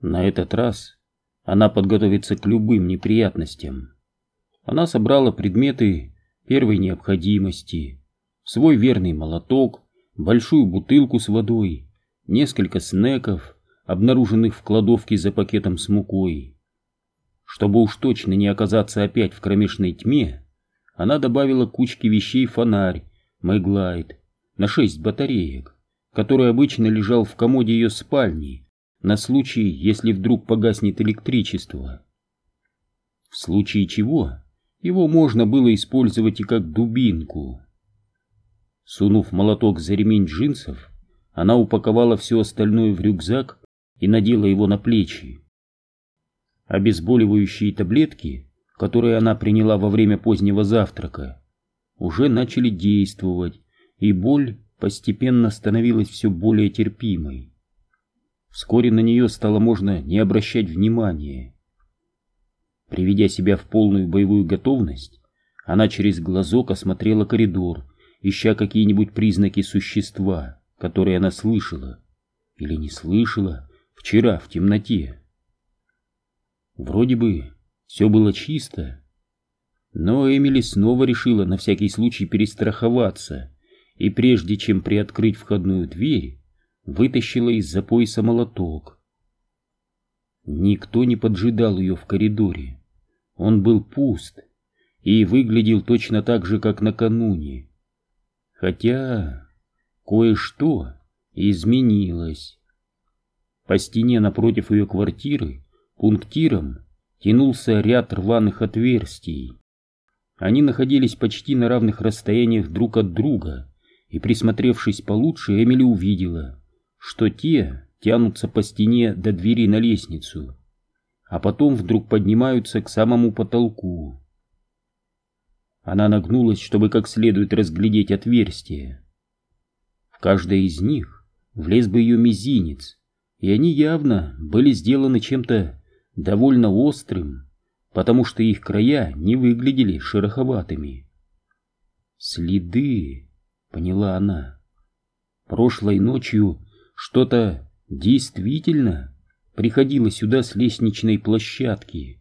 На этот раз она подготовится к любым неприятностям. Она собрала предметы первой необходимости, свой верный молоток, большую бутылку с водой, несколько снеков, обнаруженных в кладовке за пакетом с мукой. Чтобы уж точно не оказаться опять в кромешной тьме, она добавила к кучке вещей фонарь, Мэглайт, на шесть батареек, который обычно лежал в комоде ее спальни, на случай, если вдруг погаснет электричество. В случае чего его можно было использовать и как дубинку. Сунув молоток за ремень джинсов, она упаковала все остальное в рюкзак и надела его на плечи. Обезболивающие таблетки, которые она приняла во время позднего завтрака, уже начали действовать, и боль постепенно становилась все более терпимой. Вскоре на нее стало можно не обращать внимания. Приведя себя в полную боевую готовность, она через глазок осмотрела коридор, ища какие-нибудь признаки существа, которые она слышала или не слышала вчера в темноте. Вроде бы все было чисто, но Эмили снова решила на всякий случай перестраховаться, и прежде чем приоткрыть входную дверь, вытащила из-за пояса молоток. Никто не поджидал ее в коридоре. Он был пуст и выглядел точно так же, как накануне. Хотя кое-что изменилось. По стене напротив ее квартиры пунктиром тянулся ряд рваных отверстий. Они находились почти на равных расстояниях друг от друга, и, присмотревшись получше, Эмили увидела, что те тянутся по стене до двери на лестницу, а потом вдруг поднимаются к самому потолку. Она нагнулась, чтобы как следует разглядеть отверстие. В каждое из них влез бы ее мизинец, и они явно были сделаны чем-то довольно острым, потому что их края не выглядели шероховатыми. «Следы», — поняла она. «Прошлой ночью что-то действительно приходило сюда с лестничной площадки.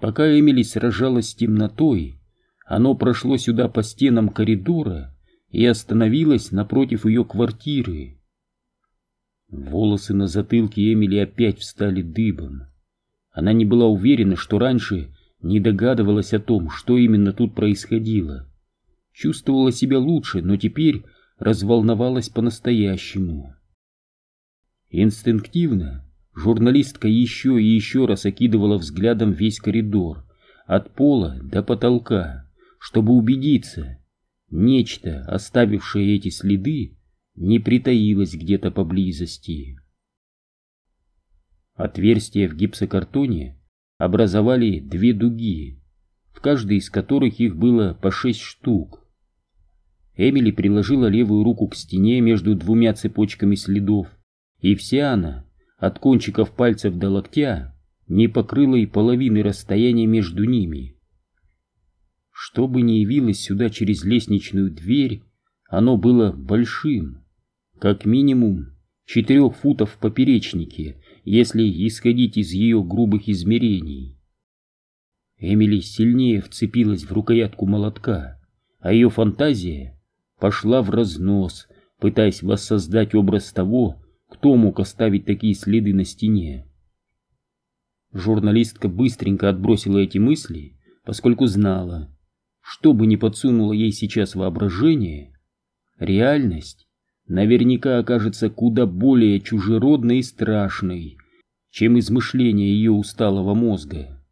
Пока Эмили сражалась с темнотой, оно прошло сюда по стенам коридора и остановилось напротив ее квартиры. Волосы на затылке Эмили опять встали дыбом. Она не была уверена, что раньше не догадывалась о том, что именно тут происходило. Чувствовала себя лучше, но теперь разволновалась по-настоящему. Инстинктивно журналистка еще и еще раз окидывала взглядом весь коридор, от пола до потолка, чтобы убедиться, нечто, оставившее эти следы, не притаилось где-то поблизости. Отверстия в гипсокартоне образовали две дуги, в каждой из которых их было по шесть штук. Эмили приложила левую руку к стене между двумя цепочками следов и вся она, от кончиков пальцев до локтя, не покрыла и половины расстояния между ними. Что бы ни явилось сюда через лестничную дверь, оно было большим, как минимум четырех футов в поперечнике, если исходить из ее грубых измерений. Эмили сильнее вцепилась в рукоятку молотка, а ее фантазия пошла в разнос, пытаясь воссоздать образ того, кто мог оставить такие следы на стене? Журналистка быстренько отбросила эти мысли, поскольку знала, что бы ни подсунуло ей сейчас воображение, реальность наверняка окажется куда более чужеродной и страшной, чем измышления ее усталого мозга.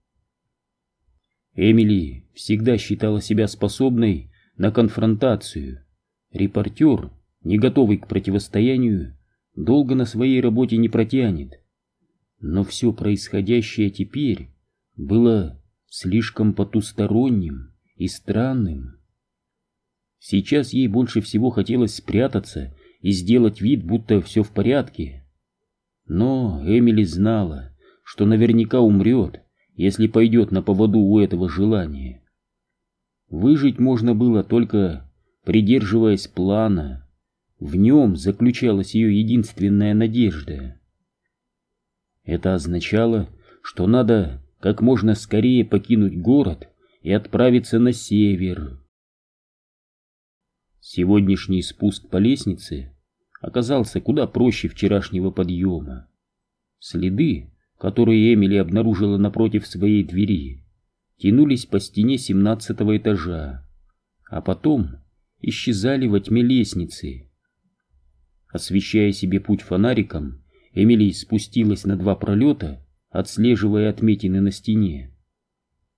Эмили всегда считала себя способной на конфронтацию. Репортер, не готовый к противостоянию, долго на своей работе не протянет. Но все происходящее теперь было слишком потусторонним и странным. Сейчас ей больше всего хотелось спрятаться и сделать вид, будто все в порядке. Но Эмили знала, что наверняка умрет, если пойдет на поводу у этого желания. Выжить можно было только придерживаясь плана, в нем заключалась ее единственная надежда. Это означало, что надо как можно скорее покинуть город и отправиться на север. Сегодняшний спуск по лестнице оказался куда проще вчерашнего подъема. Следы, которые Эмили обнаружила напротив своей двери, тянулись по стене семнадцатого этажа, а потом исчезали во тьме лестницы. Освещая себе путь фонариком, Эмили спустилась на два пролета, отслеживая отметины на стене.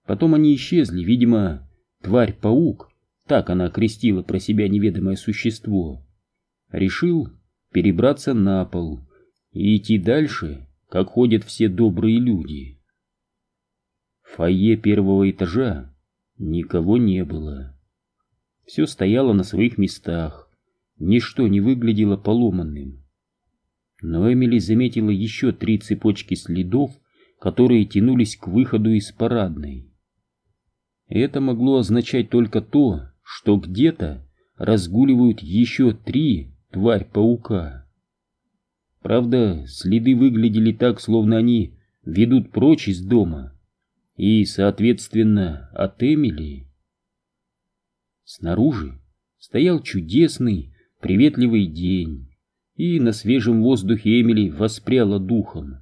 Потом они исчезли, видимо, тварь-паук, так она окрестила про себя неведомое существо, решил перебраться на пол и идти дальше, как ходят все добрые люди. В фойе первого этажа никого не было. Все стояло на своих местах, ничто не выглядело поломанным. Но Эмили заметила еще три цепочки следов, которые тянулись к выходу из парадной. Это могло означать только то, что где-то разгуливают еще три тварь-паука. Правда, следы выглядели так, словно они ведут прочь из дома, и, соответственно, от Эмили. Снаружи стоял чудесный, приветливый день, и на свежем воздухе Эмили воспряла духом.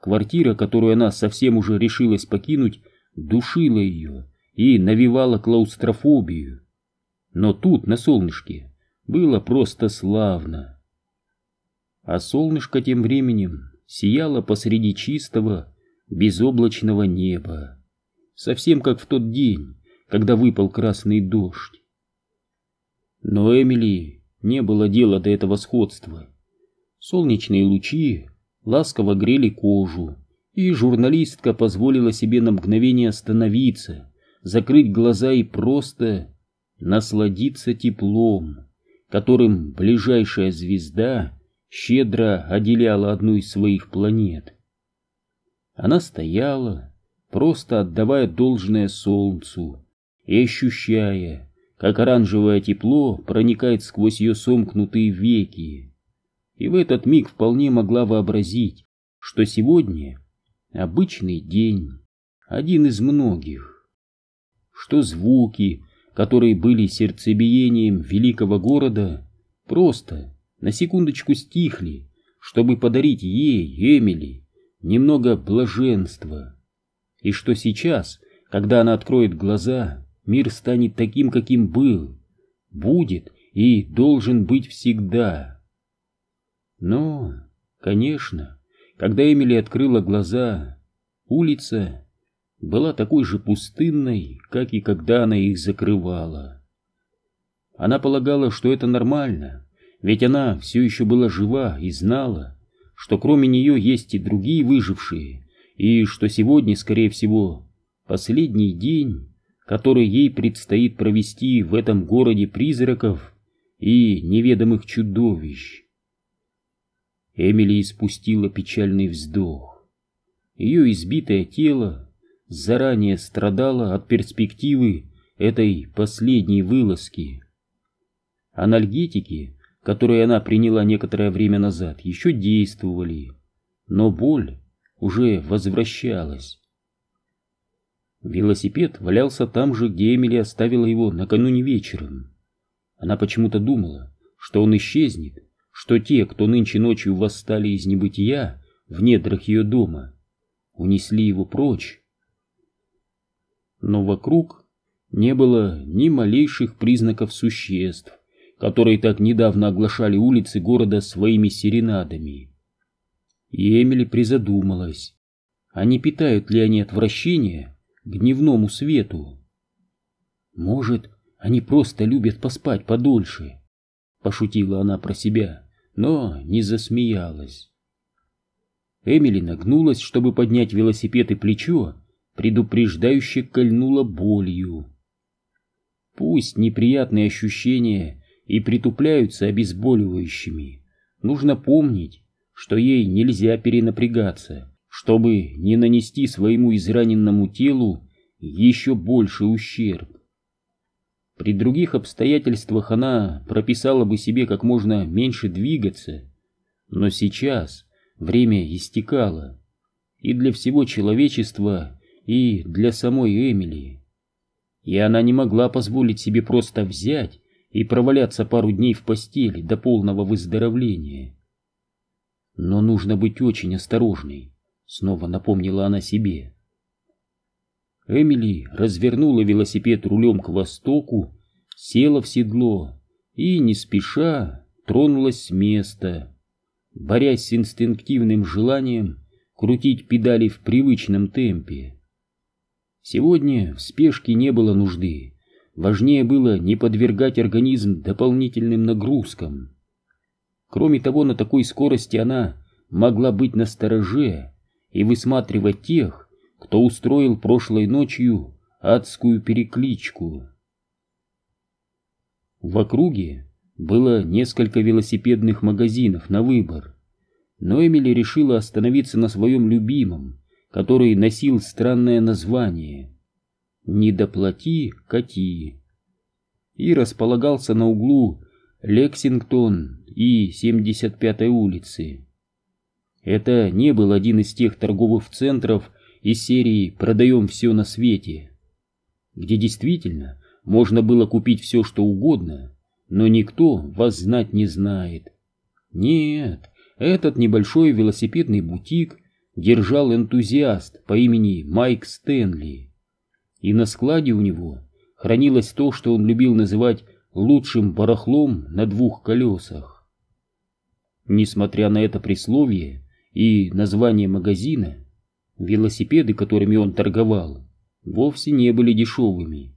Квартира, которую она совсем уже решилась покинуть, душила ее и навевала клаустрофобию. Но тут, на солнышке, было просто славно. А солнышко тем временем сияло посреди чистого, безоблачного неба, совсем как в тот день, когда выпал красный дождь. Но Эмили не было дела до этого сходства. Солнечные лучи ласково грели кожу, и журналистка позволила себе на мгновение остановиться, закрыть глаза и просто насладиться теплом, которым ближайшая звезда щедро отделяла одну из своих планет. Она стояла, просто отдавая должное солнцу и ощущая, как оранжевое тепло проникает сквозь ее сомкнутые веки. И в этот миг вполне могла вообразить, что сегодня обычный день, один из многих, что звуки, которые были сердцебиением великого города, просто на секундочку стихли, чтобы подарить ей, Эмили, немного блаженства. И что сейчас, когда она откроет глаза, мир станет таким, каким был, будет и должен быть всегда. Но, конечно, когда Эмили открыла глаза, улица была такой же пустынной, как и когда она их закрывала. Она полагала, что это нормально, ведь она все еще была жива и знала, что кроме нее есть и другие выжившие, и что сегодня, скорее всего, последний день, который ей предстоит провести в этом городе призраков и неведомых чудовищ. Эмили испустила печальный вздох. Ее избитое тело заранее страдало от перспективы этой последней вылазки. Анальгетики которые она приняла некоторое время назад, еще действовали, но боль уже возвращалась. Велосипед валялся там же, где Эмили оставила его накануне вечером. Она почему-то думала, что он исчезнет, что те, кто нынче ночью восстали из небытия в недрах ее дома, унесли его прочь. Но вокруг не было ни малейших признаков существ, которые так недавно оглашали улицы города своими серенадами. И Эмили призадумалась, а не питают ли они отвращение к дневному свету? Может, они просто любят поспать подольше, пошутила она про себя, но не засмеялась. Эмили нагнулась, чтобы поднять велосипед и плечо, предупреждающе кольнула болью. Пусть неприятные ощущения и притупляются обезболивающими. Нужно помнить, что ей нельзя перенапрягаться, чтобы не нанести своему израненному телу еще больше ущерб. При других обстоятельствах она прописала бы себе как можно меньше двигаться, но сейчас время истекало, и для всего человечества, и для самой Эмили. И она не могла позволить себе просто взять и проваляться пару дней в постели до полного выздоровления. Но нужно быть очень осторожной, снова напомнила она себе. Эмили развернула велосипед рулем к востоку, села в седло и, не спеша, тронулась с места, борясь с инстинктивным желанием крутить педали в привычном темпе. Сегодня в спешке не было нужды, важнее было не подвергать организм дополнительным нагрузкам. Кроме того, на такой скорости она могла быть на стороже и высматривать тех, кто устроил прошлой ночью адскую перекличку. В округе было несколько велосипедных магазинов на выбор, но Эмили решила остановиться на своем любимом, который носил странное название «Не доплати, кати» и располагался на углу Лексингтон и 75-й улицы. Это не был один из тех торговых центров из серии «Продаем все на свете», где действительно можно было купить все, что угодно, но никто вас знать не знает. Нет, этот небольшой велосипедный бутик держал энтузиаст по имени Майк Стэнли. И на складе у него хранилось то, что он любил называть лучшим барахлом на двух колесах. Несмотря на это присловие и название магазина, велосипеды, которыми он торговал, вовсе не были дешевыми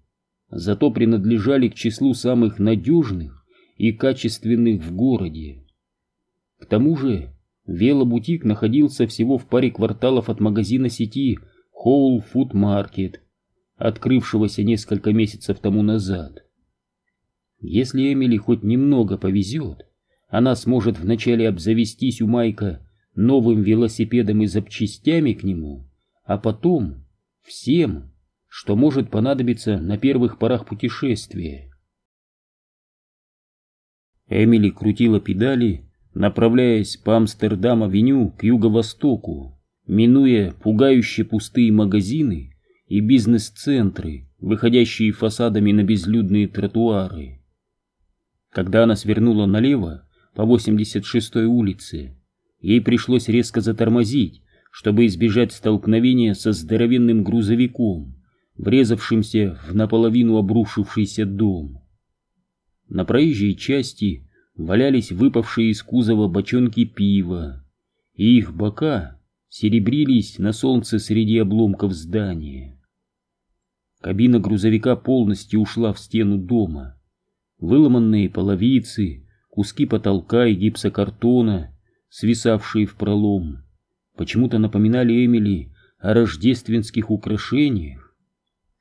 зато принадлежали к числу самых надежных и качественных в городе. К тому же велобутик находился всего в паре кварталов от магазина сети Whole Food Market, открывшегося несколько месяцев тому назад. Если Эмили хоть немного повезет, она сможет вначале обзавестись у Майка новым велосипедом и запчастями к нему, а потом всем, что может понадобиться на первых порах путешествия. Эмили крутила педали, направляясь по Амстердам-авеню к юго-востоку, минуя пугающе пустые магазины и бизнес-центры, выходящие фасадами на безлюдные тротуары. Когда она свернула налево по 86-й улице, ей пришлось резко затормозить, чтобы избежать столкновения со здоровенным грузовиком, врезавшимся в наполовину обрушившийся дом. На проезжей части валялись выпавшие из кузова бочонки пива, и их бока серебрились на солнце среди обломков здания. Кабина грузовика полностью ушла в стену дома. Выломанные половицы, куски потолка и гипсокартона, свисавшие в пролом, почему-то напоминали Эмили о рождественских украшениях,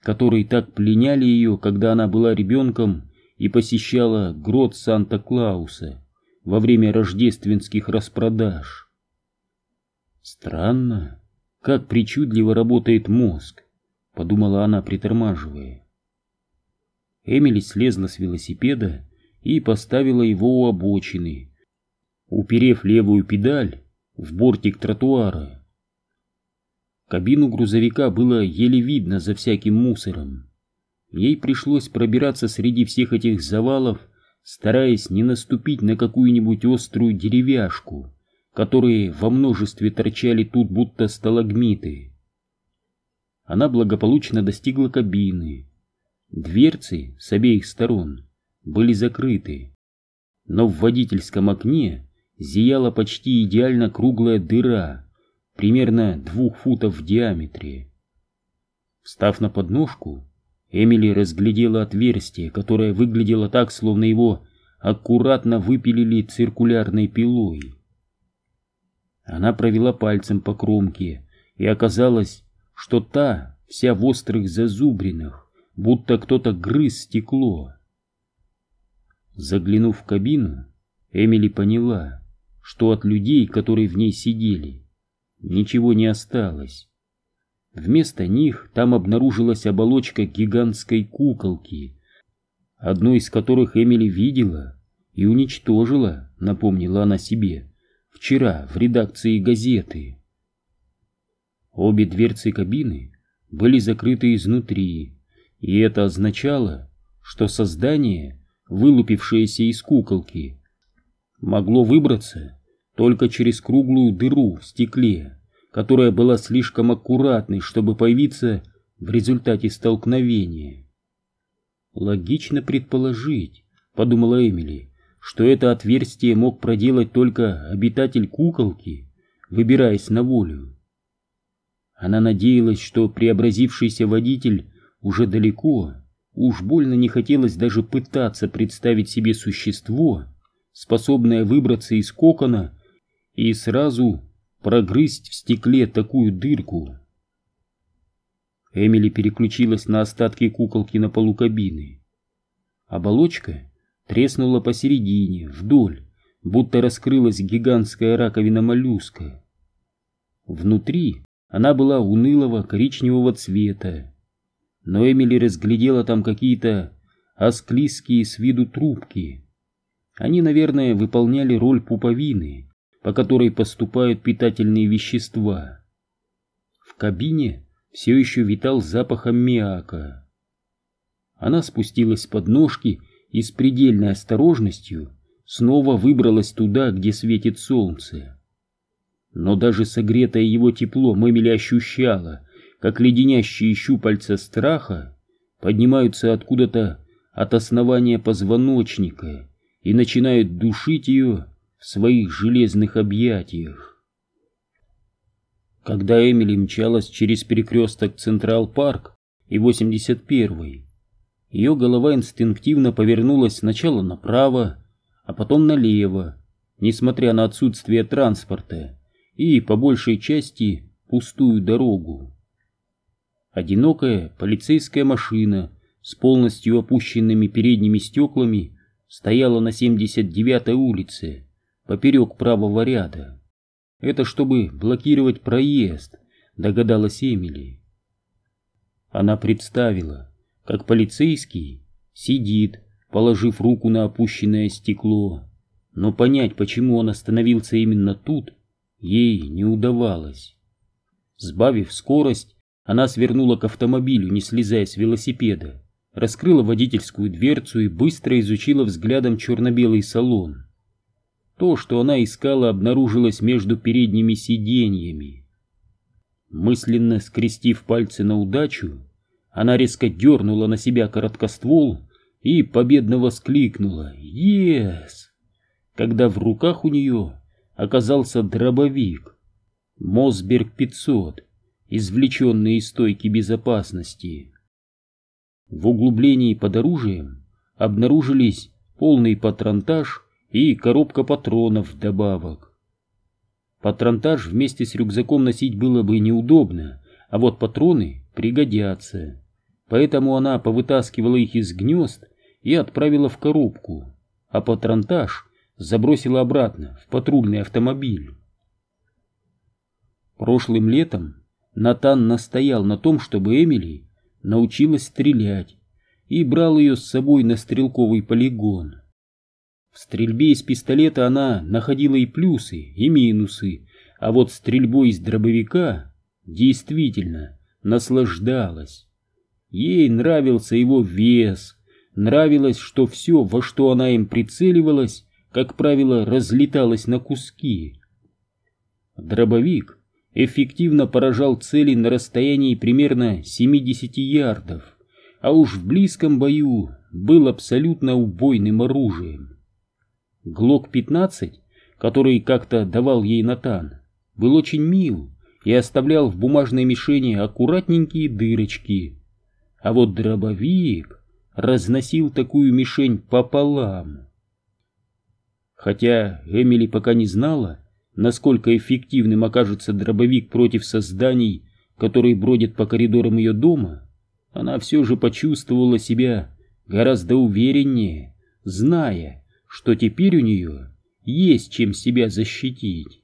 которые так пленяли ее, когда она была ребенком и посещала грот Санта-Клауса во время рождественских распродаж. Странно, как причудливо работает мозг, подумала она, притормаживая. Эмили слезла с велосипеда и поставила его у обочины, уперев левую педаль в бортик тротуара. Кабину грузовика было еле видно за всяким мусором. Ей пришлось пробираться среди всех этих завалов, стараясь не наступить на какую-нибудь острую деревяшку, которые во множестве торчали тут будто сталагмиты. Она благополучно достигла кабины. Дверцы с обеих сторон были закрыты, но в водительском окне зияла почти идеально круглая дыра, примерно двух футов в диаметре. Встав на подножку, Эмили разглядела отверстие, которое выглядело так, словно его аккуратно выпилили циркулярной пилой. Она провела пальцем по кромке, и оказалось, что та вся в острых зазубринах, будто кто-то грыз стекло. Заглянув в кабину, Эмили поняла, что от людей, которые в ней сидели, ничего не осталось. Вместо них там обнаружилась оболочка гигантской куколки, одну из которых Эмили видела и уничтожила, напомнила она себе, вчера в редакции газеты. Обе дверцы кабины были закрыты изнутри, и это означало, что создание, вылупившееся из куколки, могло выбраться только через круглую дыру в стекле, которая была слишком аккуратной, чтобы появиться в результате столкновения. Логично предположить, подумала Эмили, что это отверстие мог проделать только обитатель куколки, выбираясь на волю. Она надеялась, что преобразившийся водитель уже далеко, уж больно не хотелось даже пытаться представить себе существо, способное выбраться из кокона и сразу прогрызть в стекле такую дырку. Эмили переключилась на остатки куколки на полу кабины. Оболочка треснула посередине, вдоль, будто раскрылась гигантская раковина моллюска. Внутри она была унылого коричневого цвета, но Эмили разглядела там какие-то осклизкие с виду трубки. Они, наверное, выполняли роль пуповины, по которой поступают питательные вещества. В кабине все еще витал запах аммиака. Она спустилась под ножки и с предельной осторожностью снова выбралась туда, где светит солнце. Но даже согретое его тепло Эмили ощущала, как леденящие щупальца страха поднимаются откуда-то от основания позвоночника и начинают душить ее в своих железных объятиях. Когда Эмили мчалась через перекресток Централ-парк и 81-й, ее голова инстинктивно повернулась сначала направо, а потом налево, несмотря на отсутствие транспорта и, по большей части, пустую дорогу. Одинокая полицейская машина с полностью опущенными передними стеклами стояла на 79-й улице, поперек правого ряда. Это чтобы блокировать проезд, догадалась Эмили. Она представила, как полицейский сидит, положив руку на опущенное стекло, но понять, почему он остановился именно тут, ей не удавалось. Сбавив скорость, она свернула к автомобилю, не слезая с велосипеда, раскрыла водительскую дверцу и быстро изучила взглядом черно-белый салон. То, что она искала, обнаружилось между передними сиденьями. Мысленно скрестив пальцы на удачу, она резко дернула на себя короткоствол и победно воскликнула «Ес!», когда в руках у нее оказался дробовик Мосберг 500, извлеченный из стойки безопасности. В углублении под оружием обнаружились полный патронтаж и коробка патронов вдобавок. Патронтаж вместе с рюкзаком носить было бы неудобно, а вот патроны пригодятся. Поэтому она повытаскивала их из гнезд и отправила в коробку, а патронтаж забросила обратно в патрульный автомобиль. Прошлым летом Натан настоял на том, чтобы Эмили научилась стрелять и брал ее с собой на стрелковый полигон. В стрельбе из пистолета она находила и плюсы, и минусы, а вот стрельбой из дробовика действительно наслаждалась. Ей нравился его вес, нравилось, что все, во что она им прицеливалась, как правило, разлеталось на куски. Дробовик эффективно поражал цели на расстоянии примерно 70 ярдов, а уж в близком бою был абсолютно убойным оружием. Глок-15, который как-то давал ей Натан, был очень мил и оставлял в бумажной мишени аккуратненькие дырочки. А вот дробовик разносил такую мишень пополам. Хотя Эмили пока не знала, насколько эффективным окажется дробовик против созданий, которые бродят по коридорам ее дома, она все же почувствовала себя гораздо увереннее, зная, что теперь у нее есть чем себя защитить.